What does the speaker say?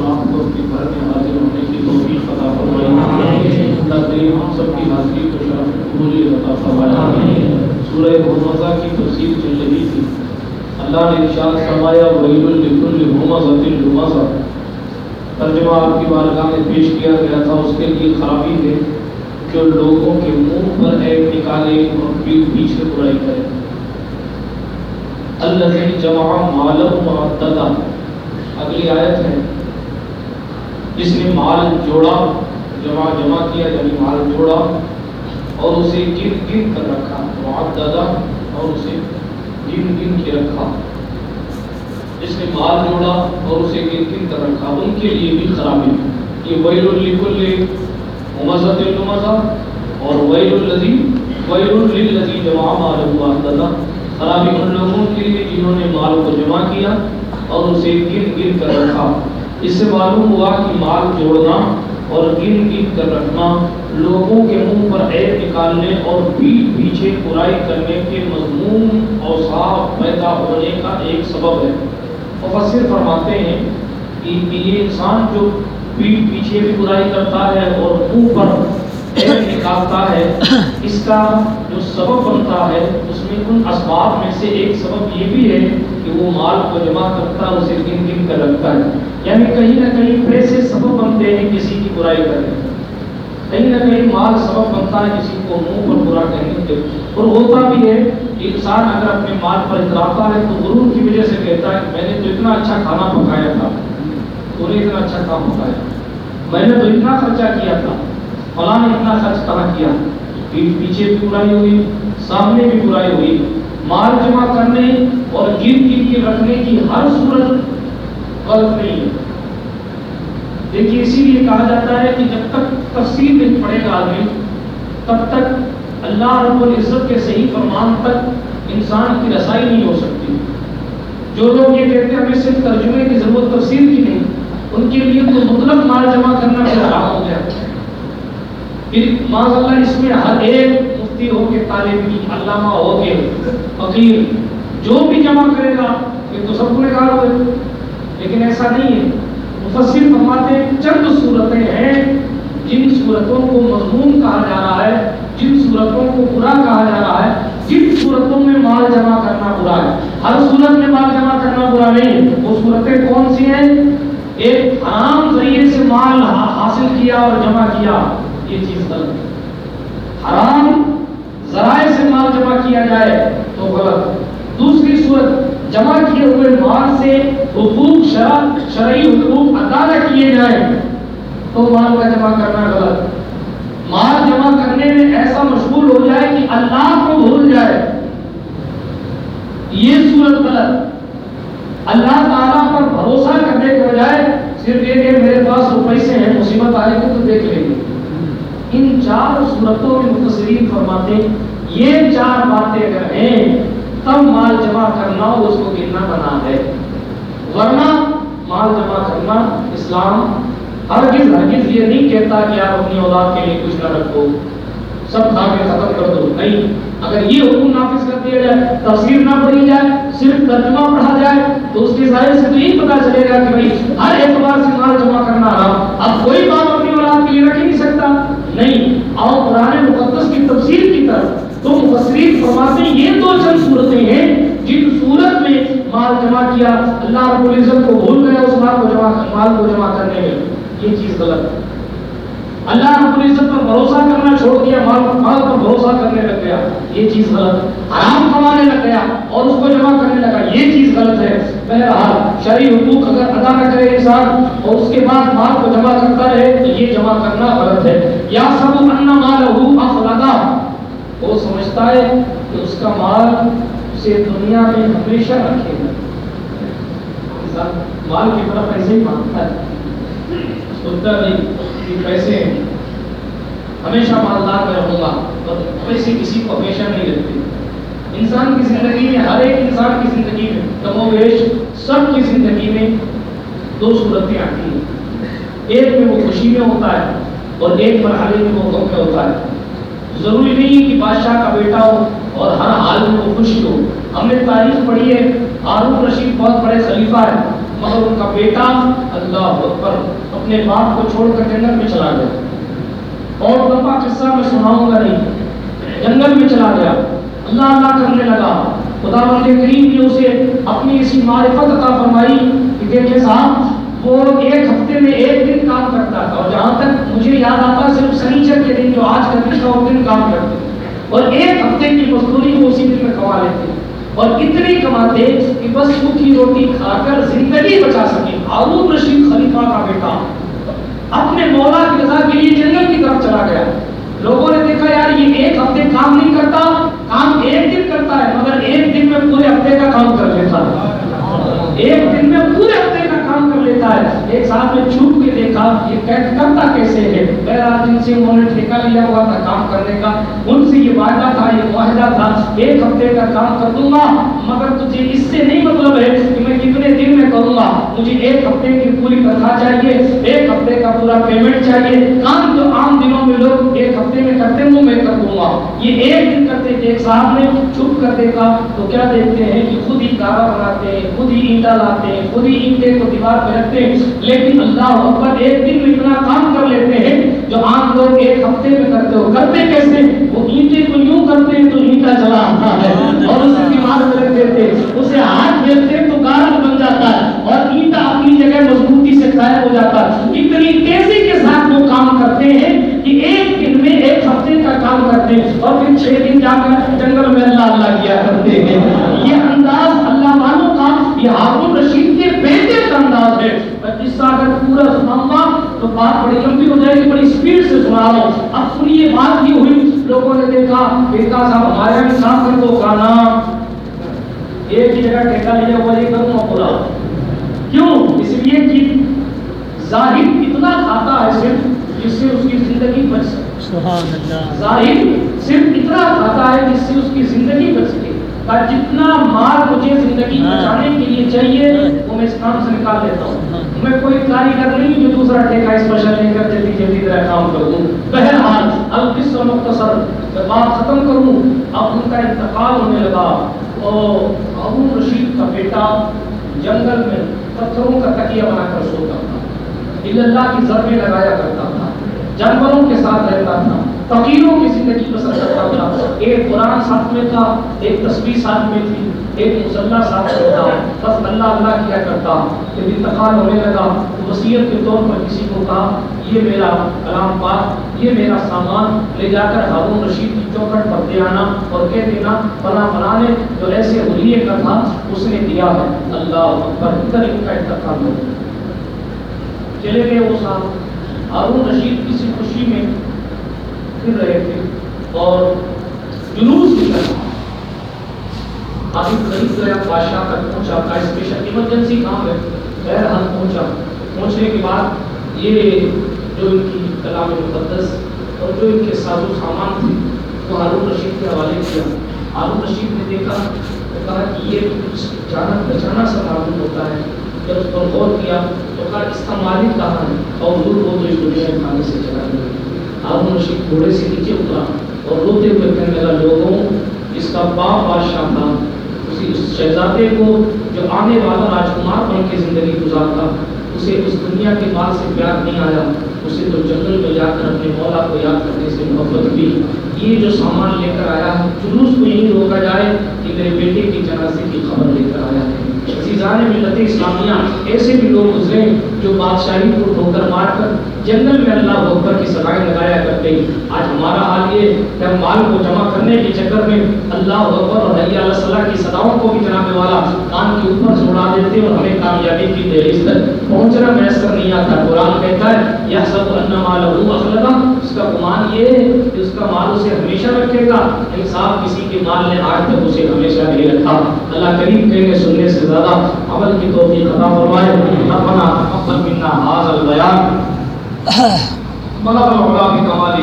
اور آپ کو اپنے گھر میں حاضر ہونے کی توفیق عطا فرمائی۔ اللہ کریم ہم سب کی حاضری کو شرف قبولی عطا فرمایا۔ سورہ محمدہ کی تفسیر چل رہی تھی۔ اللہ نے ارشاد فرمایا ویل لکل لمزۃ لمزہ ترجمہ آپ کی بارگاہ میں پیش کیا گیا تھا۔ اس کے لیے خرابی ہے جو لوگوں کے منہ پر ایک نکالے اور پیٹ پیچھے برائی کرے۔ الذي جمع مالا معددا اگلی آیت ہے۔ جس نے مال جوڑا، جمع جمع کیا یعنی مال جوڑا، اور اسے گن گن کر رکھا معددا اور اسے گن گن کے رکھا۔ جس نے مال جوڑا اور اسے گن گن کر رکھا، ان کے لیے بھی خرابی۔ یہ ویل الکل لکل ممزت المزہ اور ویل الذی، ویل للذی جمع مال معددا خرابی ان لوگوں کے لیے جنہوں نے مال کو جمع کیا اور اسے گن گن کر رکھا۔ اس سے معلوم ہوا کہ مال جوڑنا اور گر گر کر رکھنا، لوگوں کے منہ پر عیب نکالنے اور پیٹ پیچھے برائی کرنے کے مضمون اور صاف پیدا ہونے کا ایک سبب ہے۔ مفسر فرماتے ہیں کہ یہ انسان جو پیٹ پیچھے بھی برائی کرتا ہے اور منہ پر عیب نکالتا ہے، اس کا جو سبب بنتا ہے، اس میں ان اسباب میں سے ایک سبب یہ بھی ہے کہ وہ مال کو جمع کرتا ہے اسے گن گن کر رکھتا ہے۔ یعنی کہیں نہ کہیں پیسے سبب بنتے ہیں، کسی کی برائی کرنے کہیں نہ کہیں مال سبب بنتا ہے، کسی کو منہ پر برا کہنے کے اور ہوتا بھی ہے کہ انسان اگر اپنے مال پر اتراتا ہے تو غرور کی وجہ سے کہتا ہے، میں نے تو اتنا اچھا کھانا پکایا تھا۔ تو نے اتنا اچھا کام پکایا۔ میں نے تو اتنا خرچہ کیا تھا۔ فلاں نے اتنا خرچ کہاں کیا پیچھے بھی برائی ہوئی، سامنے بھی برائی ہوئی، مال جمع کرنے اور گن گن کے رکھنے کی ہر صورت غلط نہیں ہے۔ دیکھیے، اسی لیے کہا جاتا ہے کہ جب تک تفصیل نہیں پڑے گا آدمی، تب تک اللہ رب العزت کے صحیح فرمان تک انسان کی رسائی نہیں ہو سکتی۔ جو لوگ یہ کہتے ہیں، ہمیں صرف ترجمے کی ضرورت تفصیل کی نہیں، ان کے لیے تو مطلب مال جمع کرنا پھر حرام ہو گیا۔ پھر اللہ اس میں ہر ایک مفتی ہو کے طالب علم، علامہ ہو کے فقیر، جو بھی جمع کرے گا، یہ تو سب گنہ گار ہوئے لیکن ایسا نہیں ہے۔ مفسر فرماتے ہیں، چند صورتیں ہیں جن صورتوں کو مضمون کہا جا رہا ہے، جن صورتوں کو برا کہا جا رہا ہے، جن صورتوں میں مال جمع کرنا برا ہے۔ ہر صورت میں مال جمع کرنا برا نہیں ہے۔ وہ صورتیں کون سی ہیں؟ ایک حرام ذریعے سے مال حاصل کیا اور جمع کیا۔ یہ چیز غلط ہے۔ حرام ذرائع سے مال جمع کیا جائے تو غلط۔ دوسری صورت، جمع کیے ہوئے مال سے حقوق، شرع، شرعی حقوق ادا نہ کیے جائیں تو مال کا جمع کرنا غلط۔ مال جمع کرنے میں ایسا مشغول ہو جائے کہ اللہ کو بھول جائے۔ یہ صورت غلط۔ اللہ تعالیٰ پر بھروسہ کرنے کے بجائے صرف یہ کہ میرے پاس وہ پیسے ہیں، مصیبت آئے گی تو دیکھ لیں گے۔ چار صورتوں میں متصرین فرماتے یہ چار باتیں اگر ہیں تب مال جمع کرنا اور اس کو گرنا بنا ہے ورنہ مال جمع کرنا اسلام ہرگز ہرگز یہ نہیں کہتا کہ آپ اپنی اولاد کے لیے کچھ نہ رکھو۔ سب کھا کے ختم کر دو۔ نہیں، اگر یہ حکم نافذ کر دیا جائے، تفسیر نہ پڑھی جائے، صرف ترجمہ پڑھا جائے، تو اس کے ظاہر سے تو یہی پتا چلے گا کہ بھائی، ہر اعتبار سے مال جمع کرنا حرام۔ اب کوئی بات اپنی اولاد کے لیے رکھ ہی نہیں سکتا۔ نہیں اور قرآن مقدس کی تفسیر کی طرف۔ تو مفسرین فرماتے ہیں، یہ دو چند صورتیں ہیں جن صورت میں مال جمع کیا، اللہ رب العزت کو بھول گیا، اس مال کو جمع مال کو جمع کرنے میں۔ یہ چیز غلط ہے۔ اللہ رب العزت پر بھروسہ کرنا چھوڑ دیا، مال مال پر بھروسہ کرنے لگ گیا، یہ چیز غلط حرام کمانے لگ گیا اور اس کو جمع کرنے لگا، یہ چیز غلط ہے۔ بہرحال، شرعی حقوق اگر ادا نہ کرے انسان اور اس کے بعد مال کو جمع کرتا رہے، تو یہ جمع کرنا غلط ہے۔ یا سب ان مال ہو افلادا وہ سمجھتا ہے کہ اس کا مال اسے دنیا میں ہمیشہ رکھے گا۔ مال کی طرف ایسے ہی مانگتا ہے۔ سنتا نہیں کہ پیسے ہیں۔ ہمیشہ مالدار میں رہوں گا اور پیسے کسی کو ہمیشہ نہیں رکھتے انسان کی زندگی میں، ہر ایک انسان کی زندگی میں کم و بیش سب کی زندگی میں دو صورتیں آتی ہیں۔ ایک میں وہ خوشی میں ہوتا ہے اور ایک مرحلے میں وہ غم میں ہوتا ہے۔ ضروری نہیں کہ بادشاہ کا بیٹا ہو اور ہر حال میں وہ خوش ہو۔ ہم نے تاریخ پڑھی ہے، ہارون رشید بہت بڑے خلیفہ ہے مگر ان کا بیٹا اللہ اکبر اپنے باپ کو چھوڑ کر جنگل میں چلا گیا۔ اور لمبا قصہ میں سناؤں گا نہیں۔ جنگل میں چلا گیا۔ اللہ اللہ کرنے لگا۔ خدا بند کریم نے اسے اپنی اسی معرفت عطا فرمائی کہ دیکھیں صاحب، وہ ایک ہفتے میں ایک دن کام کرتا تھا اور جہاں تک مجھے یاد آتا، صرف سنیچر کے دن جو آج کا دن تھا وہ دن کام کرتے۔ اور ایک ہفتے کی مزدوری وہ اسی دن میں کما لیتے۔ اور اتنی کماتے کہ بس سوکھی روٹی کھا کر زندگی بچا سکے۔ ہارون رشید خلیفہ کا بیٹا۔ اپنے مولا کی رضا کے لیے جنگل کی طرف چلا گیا۔ لوگوں نے دیکھا، یار، یہ ایک ہفتے کام نہیں کرتا، کام ایک دن کرتا ہے، مگر ایک دن میں پورے ہفتے کا کام کر لیتا ہے۔ ایک دن میں پورے ہفتے کا کام کر لیتا ہے۔ ایک صاحب نے چھپ کے دیکھا، یہ کرتا کیسے ہے؟ بہرحال جن سے انہوں نے ٹھیکہ لیا ہوا تھا کام کرنے کا۔ ان وعدہ تھا یہ معاہدہ تھا ایک ہفتے کا کام کر دوں گا، مگر تجھے اس سے نہیں مطلب ہے کہ میں کتنے دن میں کروں گا۔ مجھے ایک ہفتے کی پوری تنخواہ چاہیے، ایک ہفتے کا پورا پیمنٹ چاہیے۔ کام جو عام دنوں میں لوگ ایک ہفتے میں کرتے ہوں میں کر دوں گا۔ یہ ایک دن کرتے ایک صاحب نے چھپ کر دیکھا، تو کیا دیکھتے ہیں کہ خود بناتے ہیں، خود ہی اینٹا لاتے ہیں، خود ہی اینٹے کو دیوار پہ رکھتے ہیں۔ لیکن اللہ اکبر ایک دن میں اتنا کام کر لیتے ہیں جو عام لوگ ایک ہفتے میں کرتے ہو۔ کرتے کیسے؟ وہ اینٹے کو یوں کرتے ہیں تو اینٹا چلا آتا ہے اور اسے دیوار پہ رکھ دیتے اسے ہاتھ پھیرتے تو گارا بن جاتا ہے اور اینٹا اپنی جگہ مضبوطی سے قائم ہو جاتا ہے۔ اتنی تیزی کے ساتھ وہ کام کرتے ہیں کہ ایک دن میں ایک ہفتے کا کام کرتے ہیں اور پھر چھ دن جا کر جنگل میں اللہ اللہ کیا کرتے ہیں۔ یہ انداز یہ ہارون رشید کے بیٹے کا انداز ہے۔ میں قصہ اگر پورا سناؤں گا تو بات بڑی لمبی ہو جائے گی بڑی سپیڈ سے سنا رہا ہوں۔ اب سنیے بات یہ ہوئی۔ لوگوں نے دیکھا بیٹا صاحب بھی کام کر دو کھانا۔ ایک ہی جگہ ٹھیکہ لیا ہوا یہ کروں پورا کیوں؟ اس لیے کہ ظاہر اتنا کھاتا ہے صرف جس سے اس کی زندگی بچ سکے۔ ظاہر صرف اتنا کھاتا ہے جس سے اس کی زندگی بچ سکے۔ اور جتنا مال مجھے زندگی ہاں۔ بچانے کے لیے چاہیے وہ میں اس کام سے نکال لیتا ہوں۔ میں کوئی کاریگر نہیں جو دوسرا ٹھیکہ اسپیشل لے کر جلدی جلدی طرح کام کر دوں۔ بہرحال القص و مختصر بات ختم کروں۔ اب ان کا انتقال ہونے لگا۔ اور ہارون رشید کا بیٹا جنگل میں پتھروں کا تکیہ بنا کر سوتا تھا۔ اللہ کی ضربیں لگایا کرتا تھا۔ جانوروں کے ساتھ رہتا تھا، فقیروں کی زندگی بسر کرتا تھا۔ ایک قرآن ساتھ میں تھا، ایک تصویر ساتھ میں تھی، ایک مسلح ساتھ میں تھا۔ بس اللہ اللہ کیا کرتا جب انتقال ہونے لگا۔ وصیت کے طور پر کسی کو کہا، یہ میرا کلام پاک، یہ میرا سامان، لے جا کر ہارون رشید کی چوکھٹ پر دے آنا اور کہہ دینا، فلاں فلاں نے جو ایسے حلیے کا تھا، اس نے دیا ہے۔ اللہ اکبر ادھر ان کا انتقال ہو۔ چلے گئے وہ صاحب۔ ہارون رشید کسی خوشی میں پھر رہے تھے اور جلوس نکلا ابھی قریب گیا بادشاہ تک پہنچا۔ کا اسپیشل ایمرجنسی کام ہے۔ بہرحال پہنچا۔ پہنچنے کے بعد یہ جو ان کی کلام مقدس اور جو ان کے ساز و سامان تھے، وہ ہارون رشید کے حوالے کیا۔ ہارون رشید نے دیکھا کہا کہ یہ کچھ جانا بچانا سا معلوم ہوتا ہے۔ جب اس پر غور کیا تو کہا، اس کا مالک کہاں ہے؟ اور دور وہ تو اس دنیا میں کھانے سے چلا گیا ہارون رشید گھوڑے سے نیچے اترا اور روتے ہوئے کہنے لگا، لوگوں، اس کا باپ بادشاہ تھا۔ اسی اس شہزادے کو جو آنے والا راجکمار بن کے زندگی گزارتا، اسے اس دنیا کے مال سے پیار نہیں آیا۔ اسے تو جنگل میں جا کر اپنے مولا کو یاد کرنے سے محبت بھی یہ جو سامان لے کر آیا ہے، جلوس کو یہی روکا جائے کہ میرے بیٹے کی جنازے کی خبر لے کر آیا ہے۔ ملت اسلامیہ ایسے بھی لوگ گزرے جو بادشاہی کو ٹھوکر مار کر جنگل میں اللہ اکبر کی سزائیں لگایا کرتے آج ہمارا حال یہ کہ ہم مال کو جمع کرنے کے چکر میں اللہ اکبر اور حیا اللہ صلاح کی صداؤں کو بھی جناب والا کان کے اوپر چھوڑا دیتے اور ہمیں کامیابی کی دہلیز تک پہنچنا میسر نہیں آتا۔ قرآن کہتا ہے یہ سب ان مال اخلقا اس کا گمان یہ ہے کہ اس کا مال اسے ہمیشہ رکھے گا۔ انصاف کسی کے مال نے آج تک اسے ہمیشہ نہیں رکھا۔ اللہ کریم کہنے سننے سے زیادہ عمل کی توفیق عطا فرمائے۔ ربنا تقبل منا هذا البيان۔ بلغ العلا بكماله